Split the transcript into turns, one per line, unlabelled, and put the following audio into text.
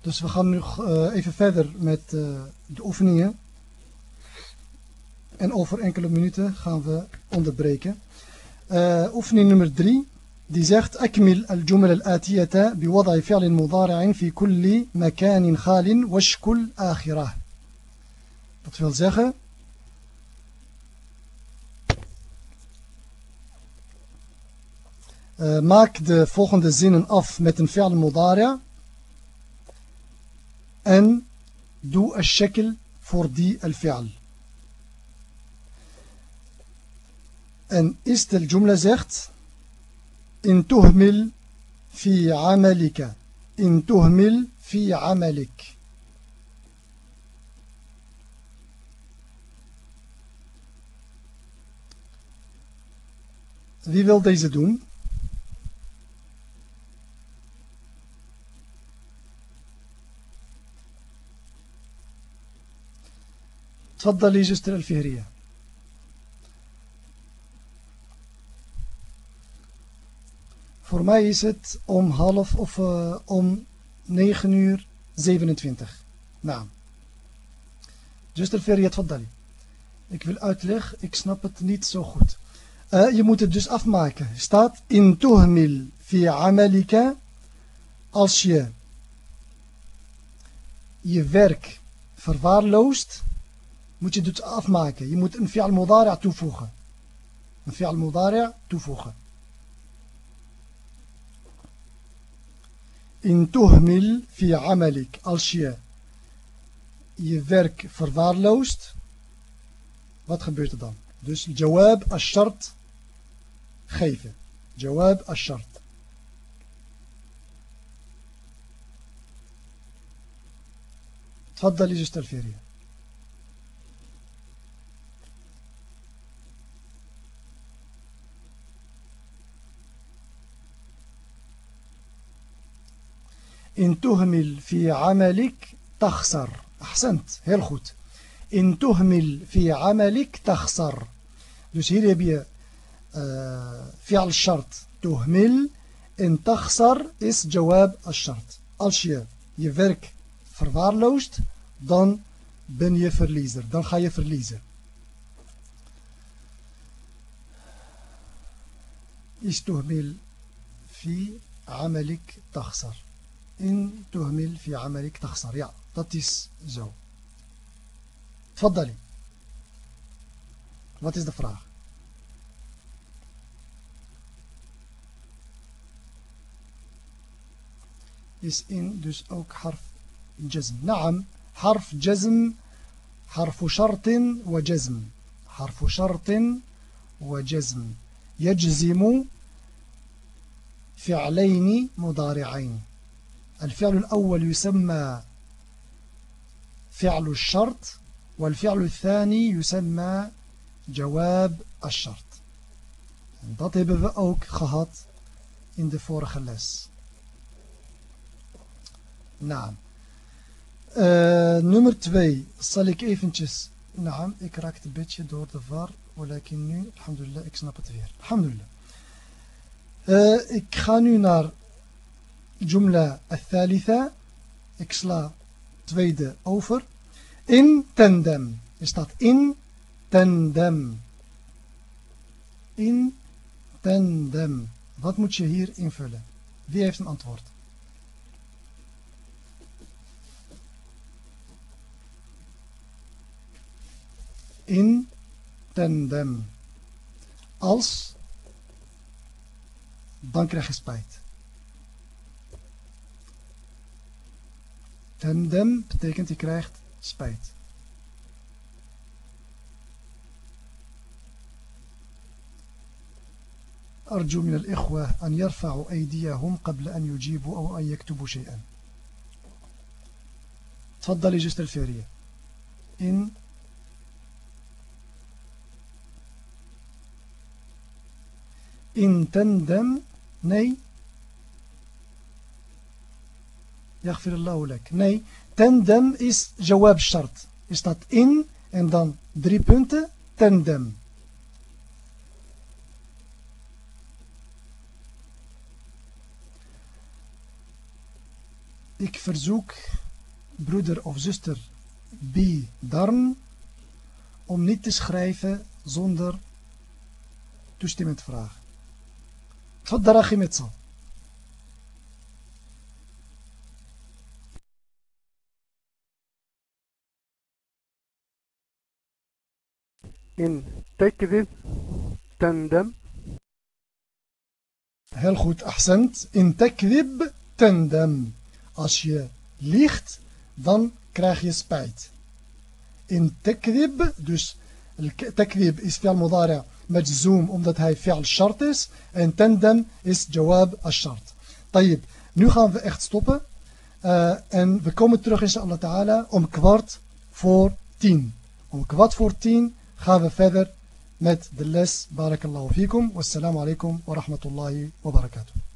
Dus we gaan nu uh, even verder met uh, de oefeningen. En over enkele minuten gaan we onderbreken. Uh, oefening nummer 3. Die zegt أكمل الجمل الآتية بوضع فعل مضارع في كل مكان خال واشكل آخره. Dat wil zeggen Uh, maak de volgende zinnen af met een fi'al mudari' en doe shekel voor die al-fi'al. En istel jumla zegt in tuhmil fi amalika in tuhmil fi amalik Wie wil deze doen? تفضلي جستر الفهرية Voor mij is het om half of uh, om 9 uur 27. Nou. Juster Ferriya, tfaddali. Ik wil uitleg, ik snap het niet zo goed. Uh, je moet het dus afmaken. Staat in tuhmil fi amalika als je je werk verwaarloost Moet je het afmaken. Je moet een fi'al mudari' toevoegen. Een fi'al mudari' toevoegen. In tuhmil fi amalik. Als je je werk verwaarloost, wat gebeurt er dan? Dus jawab al-shart geven. Jawab al-shart. تفضلي زوجة الفيريه إن تهمل في عملك تخسر. أحسنت هي الخوت. إن تهمل في عملك تخسر. دوس هير يبي آه، فعل الشرط. تهمل إن تخسر إس جواب الشرط. ألشي يفرك فرفارلوشت دون بن يفرليزر دان خا يفرليزر تهمل في عملك تخسر إن تهمل في عملك تخسر يا dat is تفضلي. Wat is de vraag is in dus ook حرف جزم نعم حرف جزم حرف شرط وجزم حرف شرط وجزم يجزم فعلين مضارعين الفعل الأول يسمى فعل الشرط والفعل الثاني يسمى جواب الشرط en dat hebben we ook gehad in de vorige les. Naam. Uh, nummer 2 zal ik eventjes... Naam, ik raakte een beetje door de var. Walakin nu, alhamdulillah, ik snap het weer. Alhamdulillah. Uh, ik ga nu naar jumla al-thalitha. Ik sla tweede over. In tandem. Is staat in tandem. In tandem. Wat moet je hier invullen? Wie heeft een antwoord? In tandem. Als, dan krijg je spijt. Tandem betekent je krijgt spijt. أرجو من الإخوة أن يرفعوا أيديهم قبل أن يجيبوا أو أن يكتبوا شيئا تفضلي جست الفعلية إن إن تندم ني Yaghfir lak. Nee, tandem is jawab shart. Is dat in en dan drie punten tandem. Ik verzoek broeder of zuster B. Darm om niet te schrijven zonder toestemmend vraag. Tot daar met zo.
إن تكذب تندم
Heel goed, ahsend. In takdhib tendem. Als je liegt, dan krijg je spijt. In takdhib, dus takdhib is fi'al mudari' majzoom omdat hij fi'al shart is. En tendem is jawab ash-shart. Tayyib, nu gaan we echt stoppen. Uh, en we komen terug inshallah ta'ala om kwart voor tien. Om kwart voor tien gaan we verder met de les. Barakallahu fikum. Wassalamu alaikum wa rahmatullahi wa barakatuh.